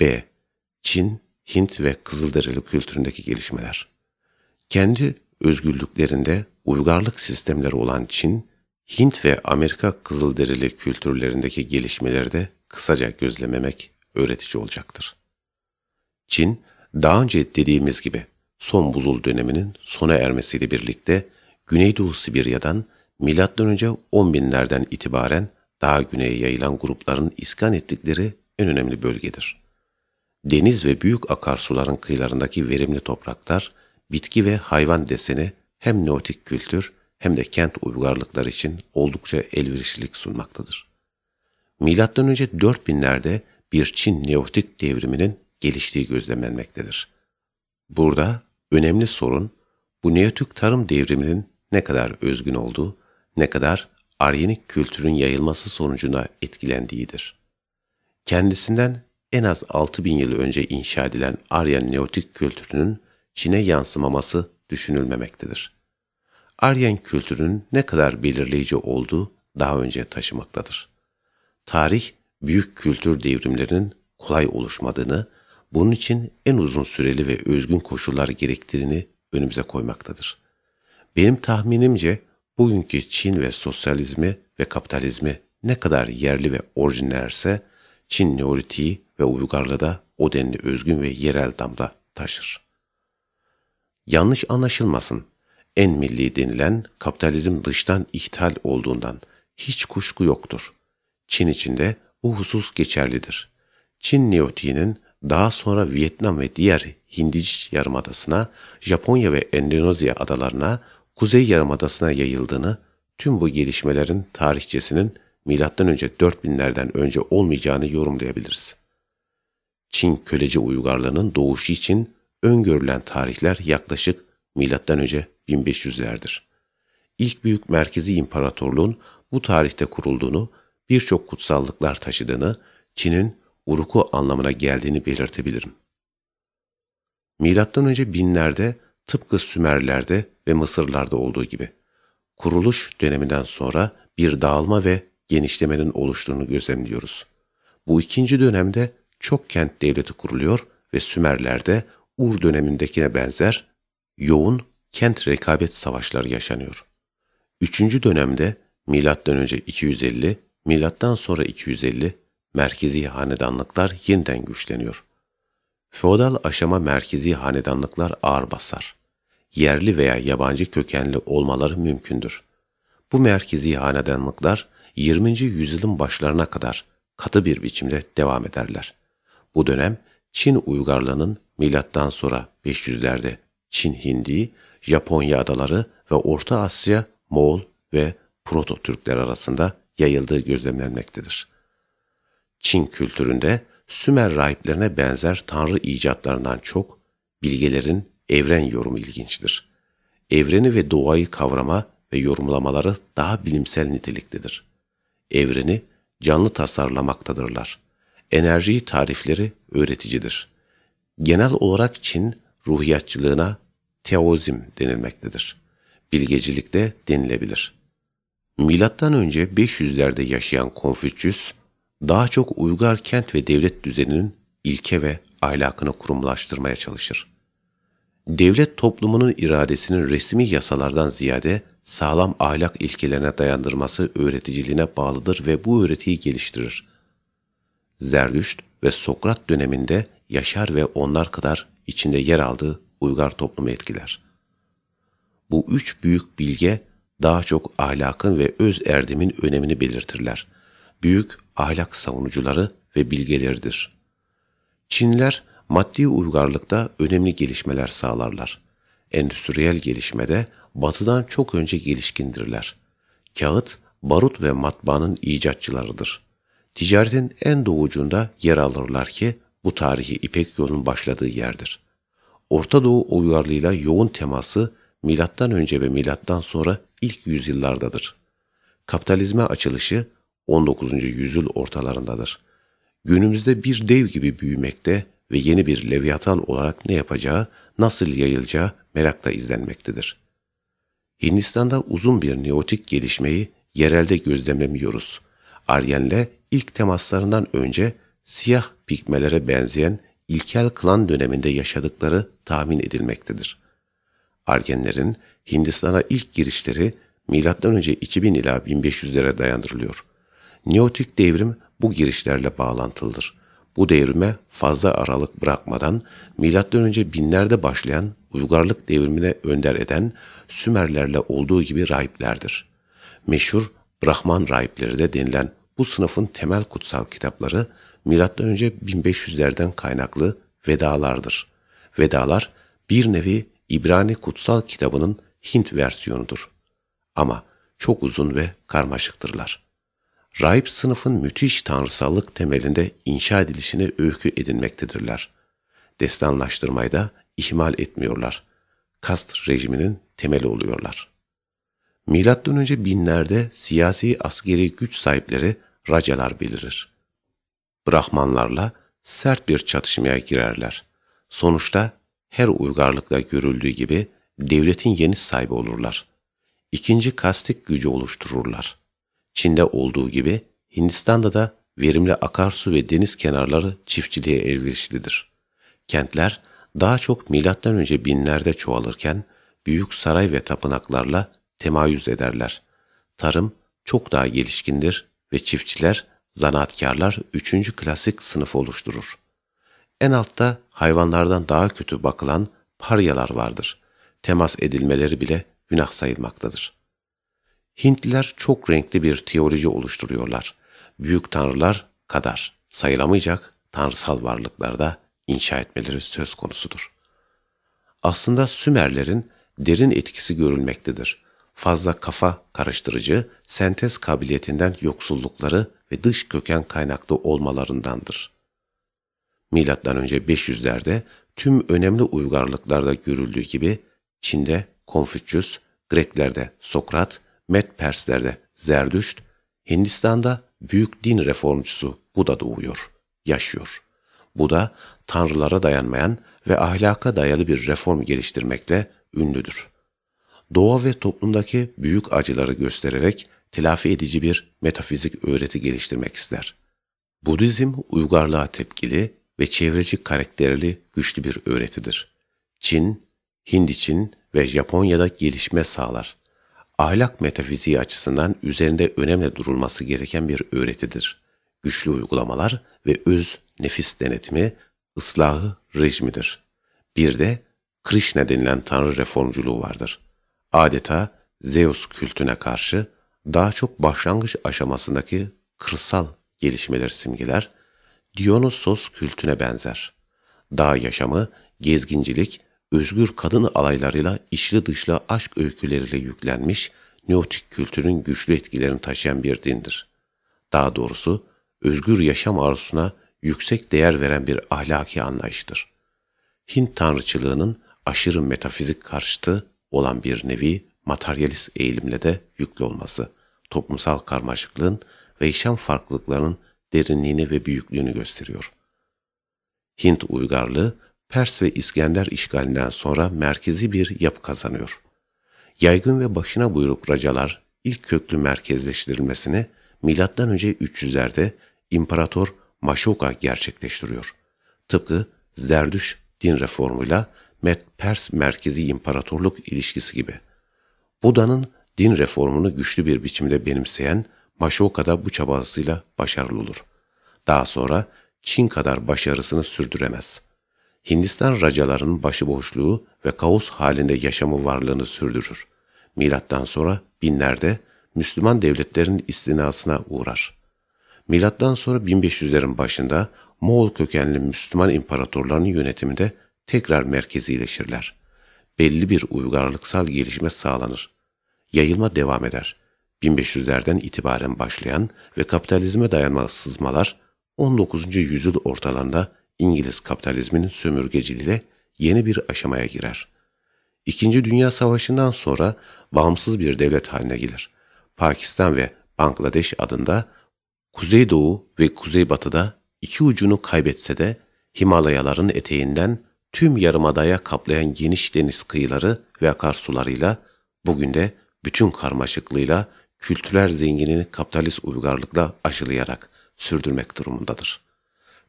B. Çin, Hint ve Kızılderili kültüründeki gelişmeler. Kendi özgürlüklerinde uygarlık sistemleri olan Çin, Hint ve Amerika Kızılderili kültürlerindeki gelişmeleri de kısaca gözlememek öğretici olacaktır. Çin, daha önce dediğimiz gibi son buzul döneminin sona ermesiyle birlikte Güneydoğu Sibirya'dan M.Ö. 10 binlerden itibaren daha güneye yayılan grupların iskan ettikleri en önemli bölgedir. Deniz ve büyük akarsuların kıyılarındaki verimli topraklar, bitki ve hayvan deseni hem neotik kültür hem de kent uygarlıkları için oldukça elverişlilik sunmaktadır. Önce 4000'lerde bir Çin neotik devriminin geliştiği gözlemlenmektedir. Burada önemli sorun bu neotik tarım devriminin ne kadar özgün olduğu, ne kadar Aryenik kültürün yayılması sonucunda etkilendiğidir. Kendisinden en az 6000 yıl önce inşa edilen Aryan neotik kültürünün Çin'e yansımaması düşünülmemektedir. Aryan kültürünün ne kadar belirleyici olduğu daha önce taşımaktadır. Tarih, büyük kültür devrimlerinin kolay oluşmadığını, bunun için en uzun süreli ve özgün koşullar gerektiğini önümüze koymaktadır. Benim tahminimce bugünkü Çin ve sosyalizmi ve kapitalizmi ne kadar yerli ve orijinlerse Çin neolitiği ve uygarlığı da o denli özgün ve yerel damda taşır. Yanlış anlaşılmasın, en milli denilen kapitalizm dıştan ihtal olduğundan hiç kuşku yoktur. Çin içinde bu husus geçerlidir. Çin neotiğinin daha sonra Vietnam ve diğer Hindiç yarımadasına, Japonya ve Endonezya adalarına, Kuzey yarımadasına yayıldığını, tüm bu gelişmelerin tarihçesinin M.Ö. 4000'lerden önce olmayacağını yorumlayabiliriz. Çin köleci uygarlığının doğuşu için öngörülen tarihler yaklaşık M.Ö. 1500'lerdir. İlk büyük merkezi imparatorluğun bu tarihte kurulduğunu, birçok kutsallıklar taşıdığını, Çin'in uruku anlamına geldiğini belirtebilirim. Milattan önce binlerde tıpkı Sümerlerde ve Mısırlarda olduğu gibi kuruluş döneminden sonra bir dağılma ve genişlemenin oluştuğunu gözlemliyoruz. Bu ikinci dönemde çok kent devleti kuruluyor ve Sümerler'de Ur dönemindekine benzer yoğun kent rekabet savaşları yaşanıyor. Üçüncü dönemde milattan önce 250, milattan sonra 250 merkezi hanedanlıklar yeniden güçleniyor. Feodal aşama merkezi hanedanlıklar ağır basar. Yerli veya yabancı kökenli olmaları mümkündür. Bu merkezi hanedanlıklar 20. yüzyılın başlarına kadar katı bir biçimde devam ederler. Bu dönem Çin uygarlığının milattan sonra 500'lerde Çin Hindi, Japonya adaları ve Orta Asya, Moğol ve Proto-Türkler arasında yayıldığı gözlemlenmektedir. Çin kültüründe Sümer rahiplerine benzer tanrı icatlarından çok bilgelerin evren yorumu ilginçtir. Evreni ve doğayı kavrama ve yorumlamaları daha bilimsel niteliktedir. Evreni canlı tasarlamaktadırlar. Enerji tarifleri öğreticidir. Genel olarak Çin ruhiyatçılığına teozim denilmektedir. Bilgecilikte denilebilir. Milattan önce 500'lerde yaşayan Konfüçyüs, daha çok uygar kent ve devlet düzeninin ilke ve ahlakını kurumlaştırmaya çalışır. Devlet toplumunun iradesinin resmi yasalardan ziyade sağlam ahlak ilkelerine dayandırması öğreticiliğine bağlıdır ve bu öğretiyi geliştirir. Zerdüşt ve Sokrat döneminde yaşar ve onlar kadar içinde yer aldığı uygar toplumu etkiler. Bu üç büyük bilge daha çok ahlakın ve öz erdemin önemini belirtirler. Büyük ahlak savunucuları ve bilgeleridir. Çinliler maddi uygarlıkta önemli gelişmeler sağlarlar. Endüstriyel gelişmede batıdan çok önce gelişkindirler. Kağıt, barut ve matbaanın icatçılarıdır. Ticaretin en doğucunda yer alırlar ki bu tarihi İpek yolunun başladığı yerdir. Orta Doğu uygarlığıyla yoğun teması milattan önce ve milattan sonra ilk yüzyıllardadır. Kapitalizme açılışı 19. yüzyıl ortalarındadır. Günümüzde bir dev gibi büyümekte ve yeni bir levyatan olarak ne yapacağı, nasıl yayılacağı merakla izlenmektedir. Hindistan'da uzun bir neotik gelişmeyi yerelde gözlemlemiyoruz. Aryen'le ilk temaslarından önce siyah pigmelere benzeyen ilkel klan döneminde yaşadıkları tahmin edilmektedir. Argenlerin Hindistan'a ilk girişleri M.Ö. 2000 ila 1500'lere dayandırılıyor. Neotik devrim bu girişlerle bağlantılıdır. Bu devrime fazla aralık bırakmadan M.Ö. binlerde başlayan uygarlık devrimine önder eden Sümerlerle olduğu gibi rahiplerdir. Meşhur Brahman rahipleri de denilen bu sınıfın temel kutsal kitapları M.Ö. 1500'lerden kaynaklı Vedalardır. Vedalar bir nevi İbrani kutsal kitabının Hint versiyonudur. Ama çok uzun ve karmaşıktırlar. Rahip sınıfın müthiş tanrısallık temelinde inşa edilişini öykü edinmektedirler. Destanlaştırmayı da ihmal etmiyorlar. Kast rejiminin temeli oluyorlar. Milattan önce binlerde siyasi askeri güç sahipleri racalar belirir. Brahmanlarla sert bir çatışmaya girerler. Sonuçta her uygarlıkta görüldüğü gibi devletin yeni sahibi olurlar. İkinci kastik gücü oluştururlar. Çin'de olduğu gibi Hindistan'da da verimli akarsu ve deniz kenarları çiftçiliğe elverişlidir. Kentler daha çok milattan önce binlerde çoğalırken büyük saray ve tapınaklarla temayüz ederler. Tarım çok daha gelişkindir ve çiftçiler, zanaatkarlar üçüncü klasik sınıf oluşturur. En altta hayvanlardan daha kötü bakılan paryalar vardır. Temas edilmeleri bile günah sayılmaktadır. Hintliler çok renkli bir teoloji oluşturuyorlar. Büyük tanrılar kadar sayılamayacak tanrısal varlıklarda inşa etmeleri söz konusudur. Aslında Sümerlerin derin etkisi görülmektedir. Fazla kafa karıştırıcı, sentez kabiliyetinden yoksullukları ve dış köken kaynaklı olmalarındandır. Milattan önce 500'lerde tüm önemli uygarlıklarda görüldüğü gibi Çin'de Konfüçyüs, Greklerde Sokrat, Med Perslerde Zerdüşt, Hindistan'da büyük din reformcusu Buda doğuyor, yaşıyor. Buda, tanrılara dayanmayan ve ahlaka dayalı bir reform geliştirmekle ünlüdür. Doğa ve toplumdaki büyük acıları göstererek telafi edici bir metafizik öğreti geliştirmek ister. Budizm uygarlığa tepkili ve çevreci karakterli güçlü bir öğretidir. Çin, Hindiçin ve Japonya'da gelişme sağlar. Ahlak metafiziği açısından üzerinde önemli durulması gereken bir öğretidir. Güçlü uygulamalar ve öz nefis denetimi, ıslahı rejimidir. Bir de Krishna denilen tanrı reformculuğu vardır. Adeta Zeus kültüne karşı daha çok başlangıç aşamasındaki kırsal gelişmeler simgeler, Dionysos kültüne benzer. Dağ yaşamı, gezgincilik, özgür kadın alaylarıyla içli dışlı aşk öyküleriyle yüklenmiş, neotik kültürün güçlü etkilerini taşıyan bir dindir. Daha doğrusu, özgür yaşam arzusuna yüksek değer veren bir ahlaki anlayıştır. Hint tanrıçılığının aşırı metafizik karşıtı olan bir nevi materyalist eğilimle de yüklü olması, toplumsal karmaşıklığın ve yaşam farklılıklarının derinliğini ve büyüklüğünü gösteriyor. Hint uygarlığı Pers ve İskender işgalinden sonra merkezi bir yapı kazanıyor. Yaygın ve başına buyruk racalar ilk köklü merkezleştirilmesini M.Ö. 300'lerde İmparator Maşoka gerçekleştiriyor. Tıpkı Zerdüş din reformuyla Med-Pers merkezi imparatorluk ilişkisi gibi. Buda'nın din reformunu güçlü bir biçimde benimseyen Maşoka da bu çabasıyla başarılı olur. Daha sonra Çin kadar başarısını sürdüremez. Hindistan racalarının başıboşluğu ve kaos halinde yaşamı varlığını sürdürür. Milattan sonra binlerde Müslüman devletlerin istinasına uğrar. Milattan sonra 1500'lerin başında Moğol kökenli Müslüman imparatorlarının yönetiminde tekrar merkezileşirler. Belli bir uygarlıksal gelişme sağlanır. Yayılma devam eder. 1500'lerden itibaren başlayan ve kapitalizme dayanma sızmalar 19. yüzyıl ortalarında İngiliz kapitalizminin sömürgeciliğiyle yeni bir aşamaya girer. İkinci Dünya Savaşı'ndan sonra bağımsız bir devlet haline gelir. Pakistan ve Bangladeş adında Kuzeydoğu ve Kuzeybatı'da iki ucunu kaybetse de Himalayaların eteğinden tüm yarımadaya kaplayan geniş deniz kıyıları ve akarsularıyla bugün de bütün karmaşıklığıyla kültürel zenginliğini kapitalist uygarlıkla aşılayarak sürdürmek durumundadır.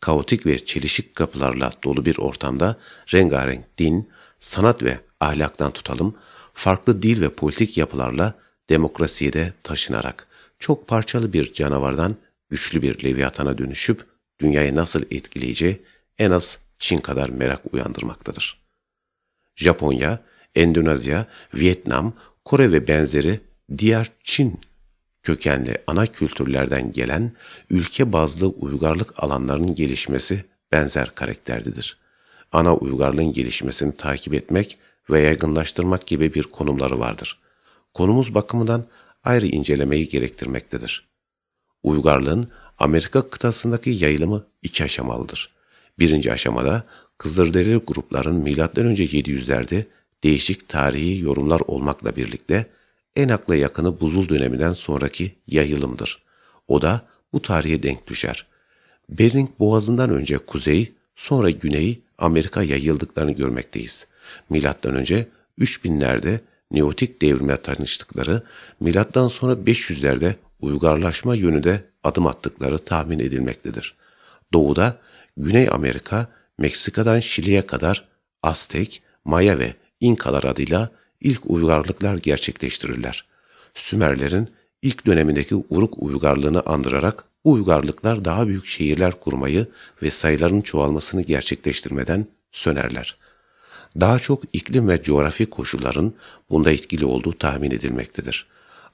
kaotik ve çelişik kapılarla dolu bir ortamda rengarenk din, sanat ve ahlaktan tutalım, farklı dil ve politik yapılarla demokrasiye de taşınarak çok parçalı bir canavardan güçlü bir leviatana dönüşüp dünyayı nasıl etkileyeceği en az Çin kadar merak uyandırmaktadır. Japonya, Endonezya, Vietnam, Kore ve benzeri diğer Çin kökenli ana kültürlerden gelen ülke bazlı uygarlık alanlarının gelişmesi benzer karakterlidir. Ana uygarlığın gelişmesini takip etmek ve yaygınlaştırmak gibi bir konumları vardır. Konumuz bakımından ayrı incelemeyi gerektirmektedir. Uygarlığın Amerika kıtasındaki yayılımı iki aşamalıdır. Birinci aşamada Kızılderili grupların M.Ö. 700'lerde değişik tarihi yorumlar olmakla birlikte en akla yakını buzul döneminden sonraki yayılımdır. O da bu tarihe denk düşer. Bering Boğazı'ndan önce kuzey, sonra güney Amerika yayıldıklarını görmekteyiz. Milattan önce 3000'lerde Neotik devrimle tanıştıkları, milattan sonra 500'lerde uygarlaşma yönünde adım attıkları tahmin edilmektedir. Doğuda Güney Amerika, Meksika'dan Şili'ye kadar Aztek, Maya ve İnkalar adıyla ilk uygarlıklar gerçekleştirirler. Sümerlerin ilk dönemindeki Uruk uygarlığını andırarak bu uygarlıklar daha büyük şehirler kurmayı ve sayıların çoğalmasını gerçekleştirmeden sönerler. Daha çok iklim ve coğrafi koşulların bunda etkili olduğu tahmin edilmektedir.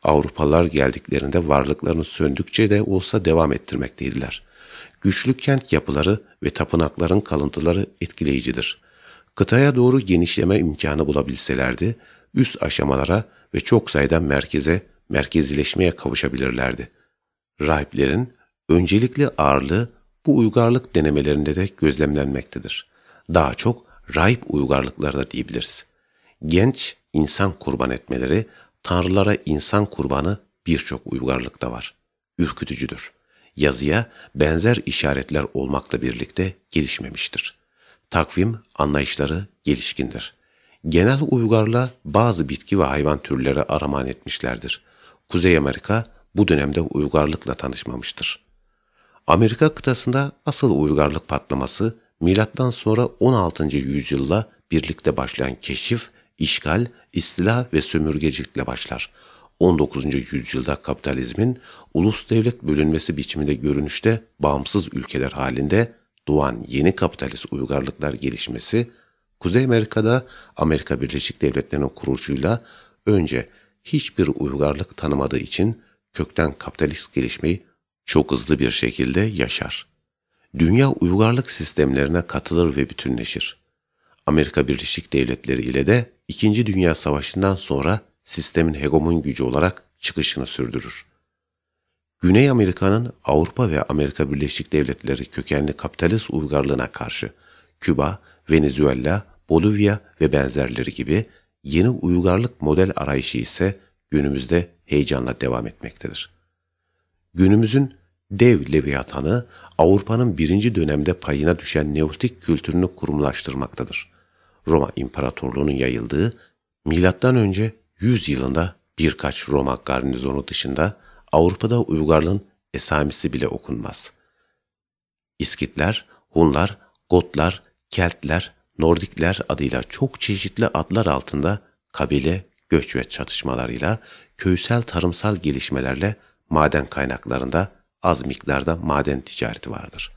Avrupalılar geldiklerinde varlıklarını söndükçe de olsa devam ettirmekteydiler. Güçlü kent yapıları ve tapınakların kalıntıları etkileyicidir. Kıtaya doğru genişleme imkanı bulabilselerdi, üst aşamalara ve çok sayıda merkeze, merkezileşmeye kavuşabilirlerdi. Rahiplerin öncelikli ağırlığı bu uygarlık denemelerinde de gözlemlenmektedir. Daha çok rahip uygarlıkları da diyebiliriz. Genç insan kurban etmeleri, tanrılara insan kurbanı birçok uygarlıkta var. Ürkütücüdür. Yazıya benzer işaretler olmakla birlikte gelişmemiştir. Takvim anlayışları gelişkindir. Genel uygarlığa bazı bitki ve hayvan türleri araman etmişlerdir. Kuzey Amerika bu dönemde uygarlıkla tanışmamıştır. Amerika kıtasında asıl uygarlık patlaması milattan sonra 16. yüzyılla birlikte başlayan keşif, işgal, istila ve sömürgecilikle başlar. 19. yüzyılda kapitalizmin ulus devlet bölünmesi biçiminde görünüşte bağımsız ülkeler halinde doğan yeni kapitalist uygarlıklar gelişmesi, Kuzey Amerika'da Amerika Birleşik Devletleri'nin kuruluşuyla önce hiçbir uygarlık tanımadığı için kökten kapitalist gelişmeyi çok hızlı bir şekilde yaşar. Dünya uygarlık sistemlerine katılır ve bütünleşir. Amerika Birleşik Devletleri ile de İkinci Dünya Savaşı'ndan sonra sistemin hegemon gücü olarak çıkışını sürdürür. Güney Amerika'nın Avrupa ve Amerika Birleşik Devletleri kökenli kapitalist uygarlığına karşı Küba, Venezuela, Bolivya ve benzerleri gibi yeni uygarlık model arayışı ise günümüzde heyecanla devam etmektedir. Günümüzün dev leviatanı Avrupa'nın birinci dönemde payına düşen Neolitik kültürünü kurumlaştırmaktadır. Roma İmparatorluğu'nun yayıldığı milattan önce 100 yılında birkaç Roma garnizonu dışında Avrupa'da uygarlığın esamisi bile okunmaz. İskitler, Hunlar, Gotlar, Keltler, Nordikler adıyla çok çeşitli adlar altında kabile, göç ve çatışmalarıyla, köysel tarımsal gelişmelerle maden kaynaklarında az miktarda maden ticareti vardır.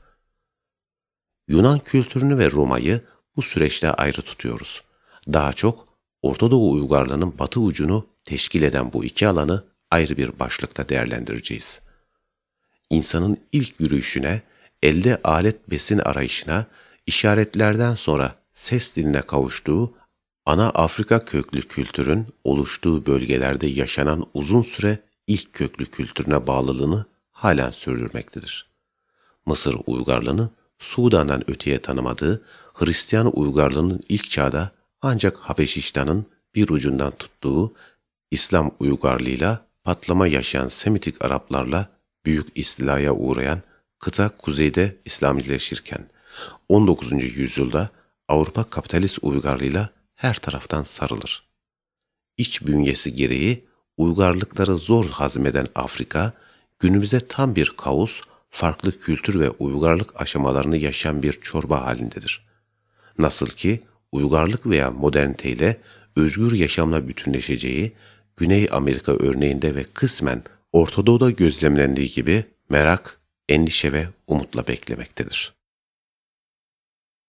Yunan kültürünü ve Roma'yı bu süreçte ayrı tutuyoruz. Daha çok Orta Doğu uygarlığının batı ucunu teşkil eden bu iki alanı ayrı bir başlıkta değerlendireceğiz. İnsanın ilk yürüyüşüne, elde alet besin arayışına, işaretlerden sonra ses diline kavuştuğu, ana Afrika köklü kültürün oluştuğu bölgelerde yaşanan uzun süre ilk köklü kültürüne bağlılığını halen sürdürmektedir. Mısır uygarlığını Sudan'dan öteye tanımadığı Hristiyan uygarlığının ilk çağda ancak Habeşistan'ın bir ucundan tuttuğu İslam uygarlığıyla patlama yaşayan Semitik Araplarla büyük istilaya uğrayan kıta kuzeyde İslamileşirken 19. yüzyılda Avrupa kapitalist uygarlığıyla her taraftan sarılır. İç bünyesi gereği uygarlıkları zor hazmeden Afrika, günümüzde tam bir kaos, farklı kültür ve uygarlık aşamalarını yaşayan bir çorba halindedir. Nasıl ki uygarlık veya moderniteyle özgür yaşamla bütünleşeceği Güney Amerika örneğinde ve kısmen Orta Doğu'da gözlemlendiği gibi merak, endişe ve umutla beklemektedir.